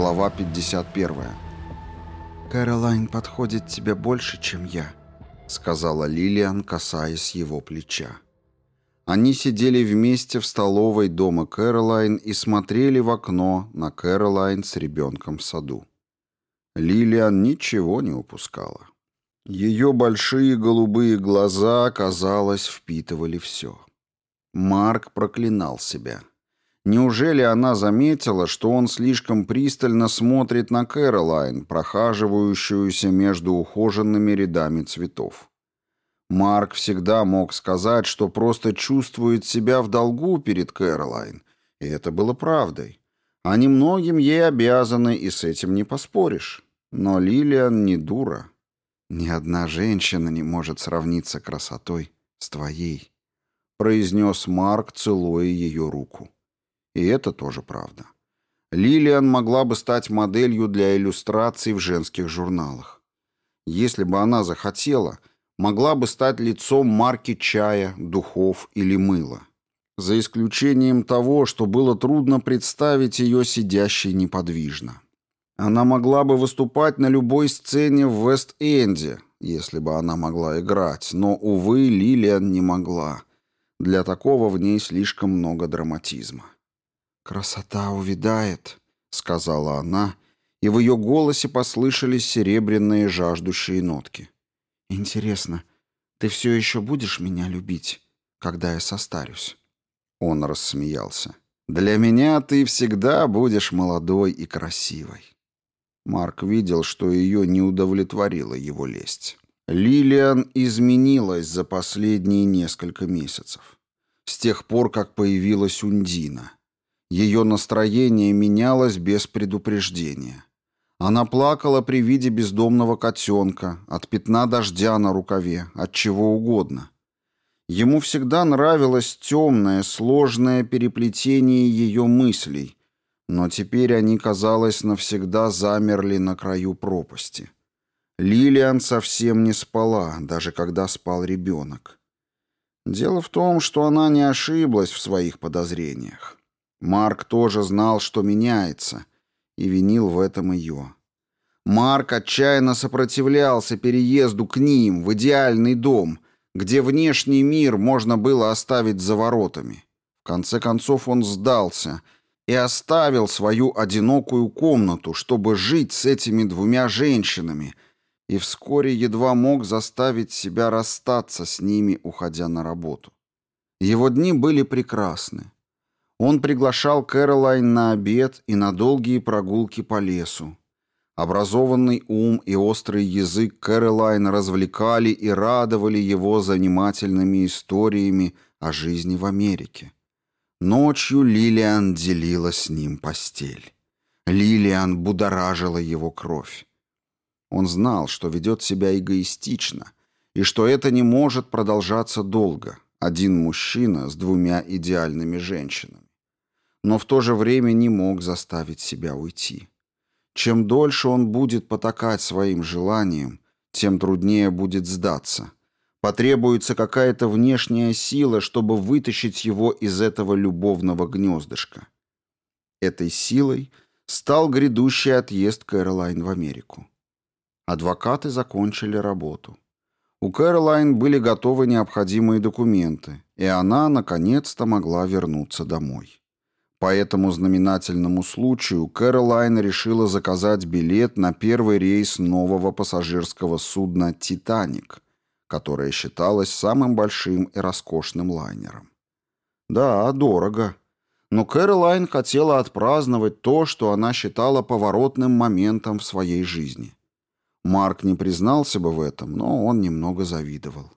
Глава 51. «Кэролайн подходит тебе больше, чем я», — сказала Лилиан, касаясь его плеча. Они сидели вместе в столовой дома Кэролайн и смотрели в окно на Кэролайн с ребенком в саду. Лилиан ничего не упускала. Ее большие голубые глаза, казалось, впитывали все. Марк проклинал себя. Неужели она заметила, что он слишком пристально смотрит на Кэролайн, прохаживающуюся между ухоженными рядами цветов? Марк всегда мог сказать, что просто чувствует себя в долгу перед Кэролайн, и это было правдой. А Они многим ей обязаны, и с этим не поспоришь. Но Лилиан не дура. «Ни одна женщина не может сравниться красотой с твоей», — произнес Марк, целуя ее руку. И это тоже правда. Лилиан могла бы стать моделью для иллюстраций в женских журналах. Если бы она захотела, могла бы стать лицом марки чая, духов или мыла. За исключением того, что было трудно представить ее сидящей неподвижно. Она могла бы выступать на любой сцене в Вест-Энде, если бы она могла играть, но, увы, Лилиан не могла. Для такого в ней слишком много драматизма. «Красота увядает», — сказала она, и в ее голосе послышались серебряные жаждущие нотки. «Интересно, ты все еще будешь меня любить, когда я состарюсь?» Он рассмеялся. «Для меня ты всегда будешь молодой и красивой». Марк видел, что ее не удовлетворила его лесть. Лилиан изменилась за последние несколько месяцев. С тех пор, как появилась Ундина — ее настроение менялось без предупреждения. Она плакала при виде бездомного котенка, от пятна дождя на рукаве, от чего угодно. Ему всегда нравилось темное, сложное переплетение ее мыслей, но теперь они, казалось, навсегда замерли на краю пропасти. Лилиан совсем не спала, даже когда спал ребенок. Дело в том, что она не ошиблась в своих подозрениях. Марк тоже знал, что меняется, и винил в этом ее. Марк отчаянно сопротивлялся переезду к ним, в идеальный дом, где внешний мир можно было оставить за воротами. В конце концов он сдался и оставил свою одинокую комнату, чтобы жить с этими двумя женщинами, и вскоре едва мог заставить себя расстаться с ними, уходя на работу. Его дни были прекрасны. Он приглашал Кэролайн на обед и на долгие прогулки по лесу. Образованный ум и острый язык Кэролайн развлекали и радовали его занимательными историями о жизни в Америке. Ночью Лилиан делила с ним постель. Лилиан будоражила его кровь. Он знал, что ведет себя эгоистично, и что это не может продолжаться долго. Один мужчина с двумя идеальными женщинами но в то же время не мог заставить себя уйти. Чем дольше он будет потакать своим желаниям, тем труднее будет сдаться. Потребуется какая-то внешняя сила, чтобы вытащить его из этого любовного гнездышка. Этой силой стал грядущий отъезд Кэролайн в Америку. Адвокаты закончили работу. У Кэролайн были готовы необходимые документы, и она наконец-то могла вернуться домой. По этому знаменательному случаю Кэролайн решила заказать билет на первый рейс нового пассажирского судна «Титаник», которое считалось самым большим и роскошным лайнером. Да, дорого. Но Кэролайн хотела отпраздновать то, что она считала поворотным моментом в своей жизни. Марк не признался бы в этом, но он немного завидовал.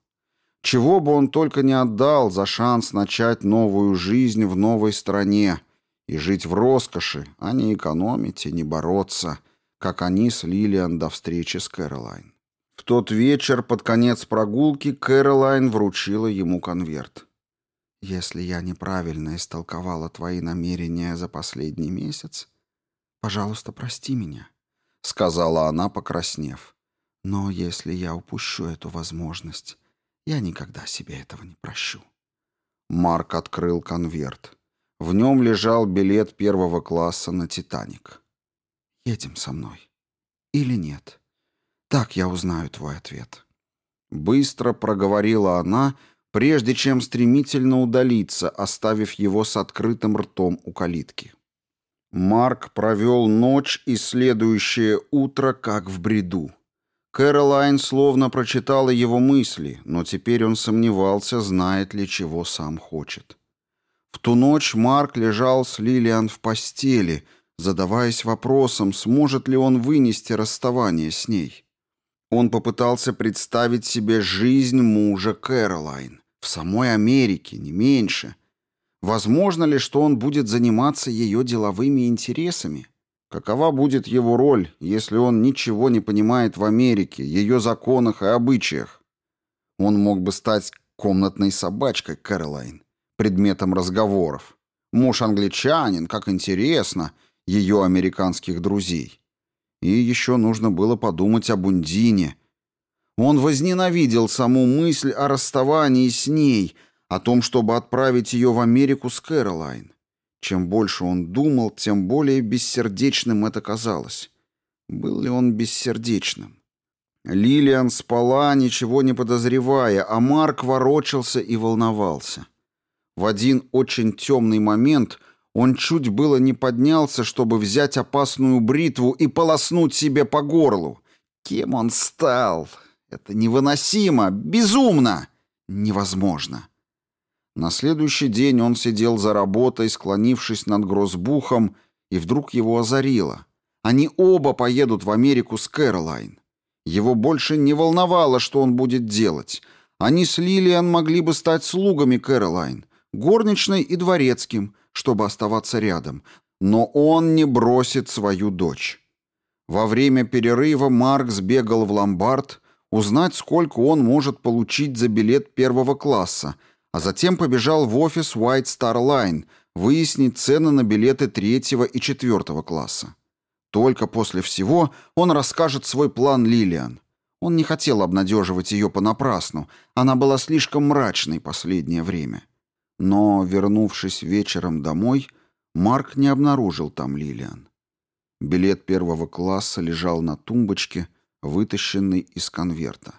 Чего бы он только не отдал за шанс начать новую жизнь в новой стране – и жить в роскоши, а не экономить и не бороться, как они с Лилиан до встречи с Кэролайн. В тот вечер под конец прогулки Кэролайн вручила ему конверт. «Если я неправильно истолковала твои намерения за последний месяц, пожалуйста, прости меня», — сказала она, покраснев. «Но если я упущу эту возможность, я никогда себе этого не прощу». Марк открыл конверт. В нем лежал билет первого класса на «Титаник». «Едем со мной. Или нет? Так я узнаю твой ответ». Быстро проговорила она, прежде чем стремительно удалиться, оставив его с открытым ртом у калитки. Марк провел ночь и следующее утро как в бреду. Кэролайн словно прочитала его мысли, но теперь он сомневался, знает ли, чего сам хочет. В ту ночь Марк лежал с Лилиан в постели, задаваясь вопросом, сможет ли он вынести расставание с ней. Он попытался представить себе жизнь мужа Кэролайн в самой Америке, не меньше. Возможно ли, что он будет заниматься ее деловыми интересами? Какова будет его роль, если он ничего не понимает в Америке, ее законах и обычаях? Он мог бы стать комнатной собачкой Кэролайн предметом разговоров. Муж англичанин, как интересно, ее американских друзей. И еще нужно было подумать о Бундине. Он возненавидел саму мысль о расставании с ней, о том, чтобы отправить ее в Америку с Кэролайн. Чем больше он думал, тем более бессердечным это казалось. Был ли он бессердечным? Лилиан спала, ничего не подозревая, а Марк ворочался и волновался. В один очень темный момент он чуть было не поднялся, чтобы взять опасную бритву и полоснуть себе по горлу. Кем он стал? Это невыносимо, безумно, невозможно. На следующий день он сидел за работой, склонившись над грозбухом, и вдруг его озарило. Они оба поедут в Америку с Кэролайн. Его больше не волновало, что он будет делать. Они с Лилиан могли бы стать слугами Кэролайн горничной и дворецким, чтобы оставаться рядом, но он не бросит свою дочь. Во время перерыва Маркс бегал в ломбард, узнать, сколько он может получить за билет первого класса, а затем побежал в офис White Star Line выяснить цены на билеты третьего и четвертого класса. Только после всего он расскажет свой план Лилиан. Он не хотел обнадеживать ее понапрасну, она была слишком мрачной последнее время. Но, вернувшись вечером домой, Марк не обнаружил там Лилиан. Билет первого класса лежал на тумбочке, вытащенный из конверта.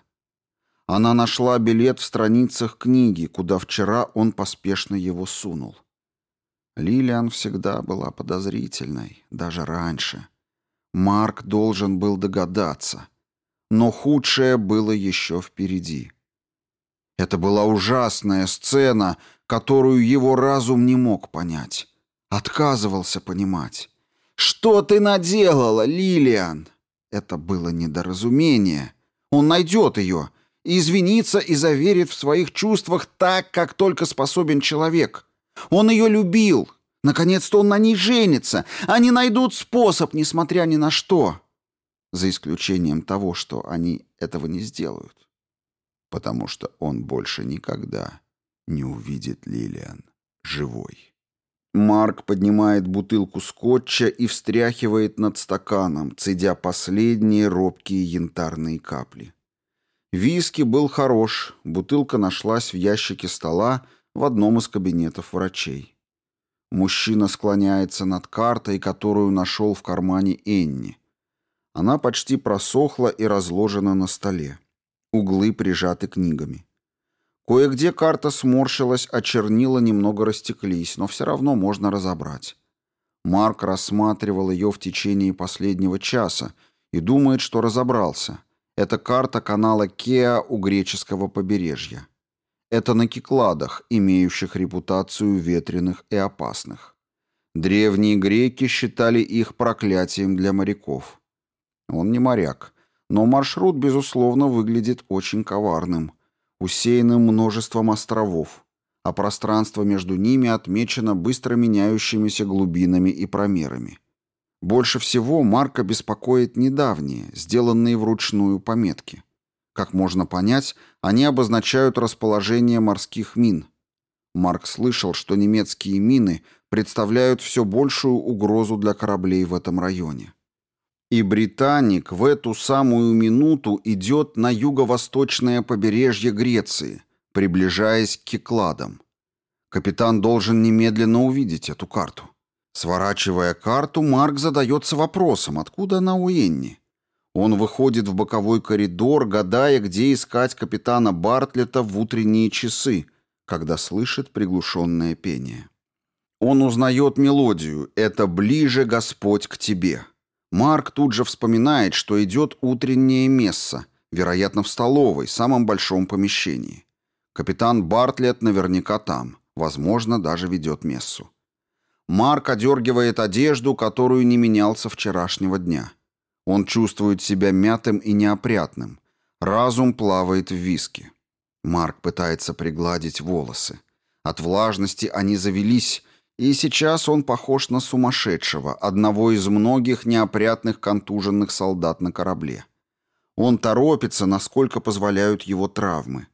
Она нашла билет в страницах книги, куда вчера он поспешно его сунул. Лилиан всегда была подозрительной, даже раньше. Марк должен был догадаться. Но худшее было еще впереди — это была ужасная сцена, которую его разум не мог понять. Отказывался понимать. «Что ты наделала, Лилиан?» Это было недоразумение. Он найдет ее, извинится и заверит в своих чувствах так, как только способен человек. Он ее любил. Наконец-то он на ней женится. Они найдут способ, несмотря ни на что. За исключением того, что они этого не сделают потому что он больше никогда не увидит Лилиан живой. Марк поднимает бутылку скотча и встряхивает над стаканом, цедя последние робкие янтарные капли. Виски был хорош, бутылка нашлась в ящике стола в одном из кабинетов врачей. Мужчина склоняется над картой, которую нашел в кармане Энни. Она почти просохла и разложена на столе углы прижаты книгами. Кое-где карта сморщилась, а чернила немного растеклись, но все равно можно разобрать. Марк рассматривал ее в течение последнего часа и думает, что разобрался. Это карта канала Кеа у греческого побережья. Это на Кикладах, имеющих репутацию ветреных и опасных. Древние греки считали их проклятием для моряков. Он не моряк но маршрут, безусловно, выглядит очень коварным, усеянным множеством островов, а пространство между ними отмечено быстро меняющимися глубинами и промерами. Больше всего Марка беспокоит недавние, сделанные вручную пометки. Как можно понять, они обозначают расположение морских мин. Марк слышал, что немецкие мины представляют все большую угрозу для кораблей в этом районе. И британик в эту самую минуту идет на юго-восточное побережье Греции, приближаясь к Кикладам. Капитан должен немедленно увидеть эту карту. Сворачивая карту, Марк задается вопросом, откуда она у Энни. Он выходит в боковой коридор, гадая, где искать капитана Бартлета в утренние часы, когда слышит приглушенное пение. Он узнает мелодию «Это ближе Господь к тебе». Марк тут же вспоминает, что идет утреннее месса, вероятно, в столовой, самом большом помещении. Капитан Бартлетт наверняка там, возможно, даже ведет мессу. Марк одергивает одежду, которую не менялся вчерашнего дня. Он чувствует себя мятым и неопрятным. Разум плавает в виске. Марк пытается пригладить волосы. От влажности они завелись, и сейчас он похож на сумасшедшего, одного из многих неопрятных контуженных солдат на корабле. Он торопится, насколько позволяют его травмы.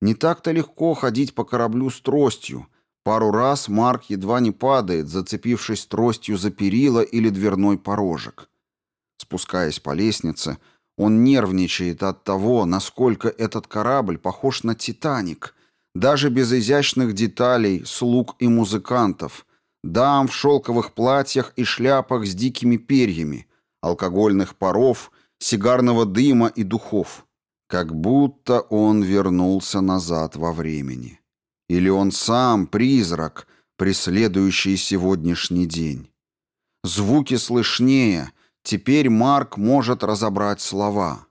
Не так-то легко ходить по кораблю с тростью. Пару раз Марк едва не падает, зацепившись тростью за перила или дверной порожек. Спускаясь по лестнице, он нервничает от того, насколько этот корабль похож на «Титаник», даже без изящных деталей, слуг и музыкантов, дам в шелковых платьях и шляпах с дикими перьями, алкогольных паров, сигарного дыма и духов. Как будто он вернулся назад во времени. Или он сам призрак, преследующий сегодняшний день. Звуки слышнее, теперь Марк может разобрать слова.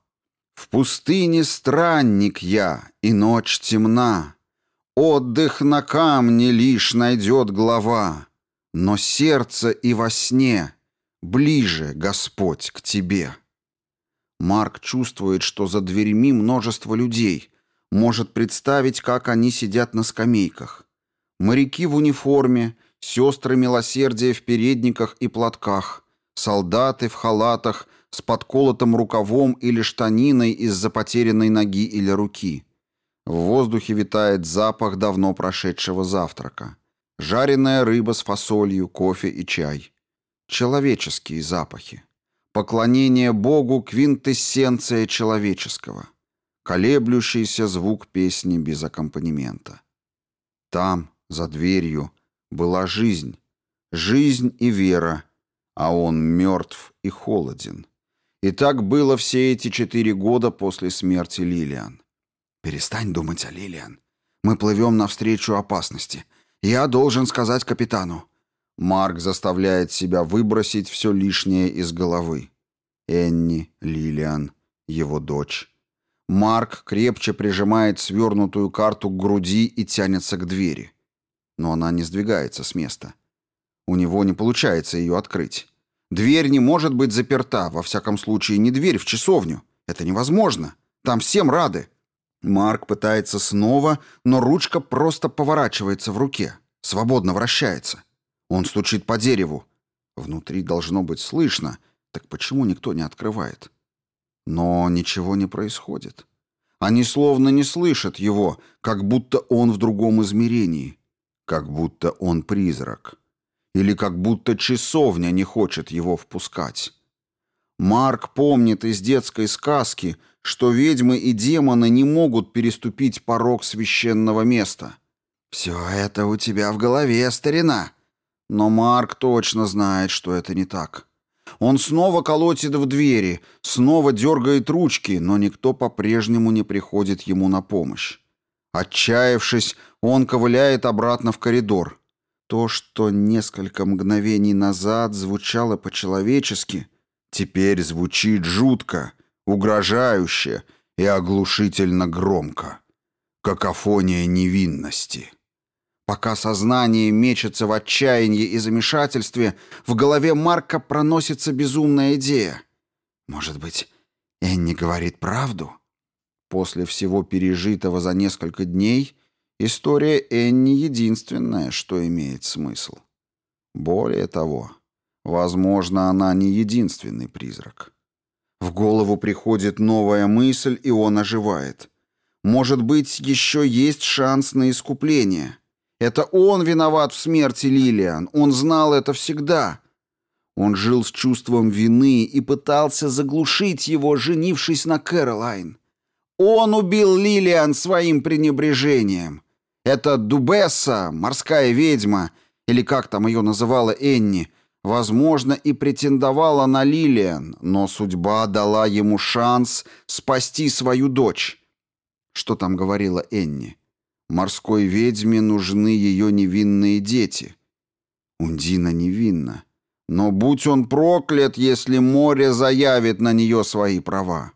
«В пустыне странник я, и ночь темна, Отдых на камне лишь найдет глава, но сердце и во сне ближе Господь к тебе. Марк чувствует, что за дверьми множество людей, может представить, как они сидят на скамейках. Моряки в униформе, сестры милосердия в передниках и платках, солдаты в халатах с подколотым рукавом или штаниной из-за потерянной ноги или руки – в воздухе витает запах давно прошедшего завтрака. Жареная рыба с фасолью, кофе и чай. Человеческие запахи. Поклонение Богу – квинтэссенция человеческого. Колеблющийся звук песни без аккомпанемента. Там, за дверью, была жизнь. Жизнь и вера. А он мертв и холоден. И так было все эти четыре года после смерти Лилиан. «Перестань думать о Лилиан. Мы плывем навстречу опасности. Я должен сказать капитану». Марк заставляет себя выбросить все лишнее из головы. Энни, Лилиан, его дочь. Марк крепче прижимает свернутую карту к груди и тянется к двери. Но она не сдвигается с места. У него не получается ее открыть. Дверь не может быть заперта, во всяком случае, не дверь в часовню. Это невозможно. Там всем рады. Марк пытается снова, но ручка просто поворачивается в руке, свободно вращается. Он стучит по дереву. Внутри должно быть слышно, так почему никто не открывает? Но ничего не происходит. Они словно не слышат его, как будто он в другом измерении, как будто он призрак. Или как будто часовня не хочет его впускать. Марк помнит из детской сказки, что ведьмы и демоны не могут переступить порог священного места. Все это у тебя в голове, старина. Но Марк точно знает, что это не так. Он снова колотит в двери, снова дергает ручки, но никто по-прежнему не приходит ему на помощь. Отчаявшись, он ковыляет обратно в коридор. То, что несколько мгновений назад звучало по-человечески — Теперь звучит жутко, угрожающе и оглушительно громко. Какофония невинности. Пока сознание мечется в отчаянии и замешательстве, в голове Марка проносится безумная идея. Может быть, Энни говорит правду? После всего пережитого за несколько дней история Энни единственная, что имеет смысл. Более того, Возможно, она не единственный призрак. В голову приходит новая мысль, и он оживает. Может быть, еще есть шанс на искупление. Это он виноват в смерти Лилиан. Он знал это всегда. Он жил с чувством вины и пытался заглушить его, женившись на Кэролайн. Он убил Лилиан своим пренебрежением. Это Дубесса, морская ведьма, или как там ее называла Энни, Возможно, и претендовала на Лилиан, но судьба дала ему шанс спасти свою дочь. Что там говорила Энни? Морской ведьме нужны ее невинные дети. Ундина невинна. Но будь он проклят, если море заявит на нее свои права.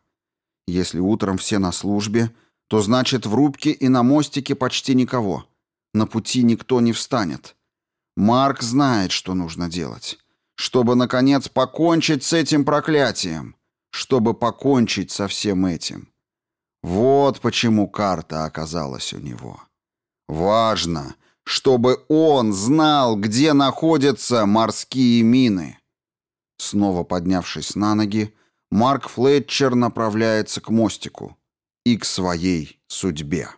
Если утром все на службе, то значит в рубке и на мостике почти никого. На пути никто не встанет. Марк знает, что нужно делать. Чтобы, наконец, покончить с этим проклятием. Чтобы покончить со всем этим. Вот почему карта оказалась у него. Важно, чтобы он знал, где находятся морские мины. Снова поднявшись на ноги, Марк Флетчер направляется к мостику и к своей судьбе.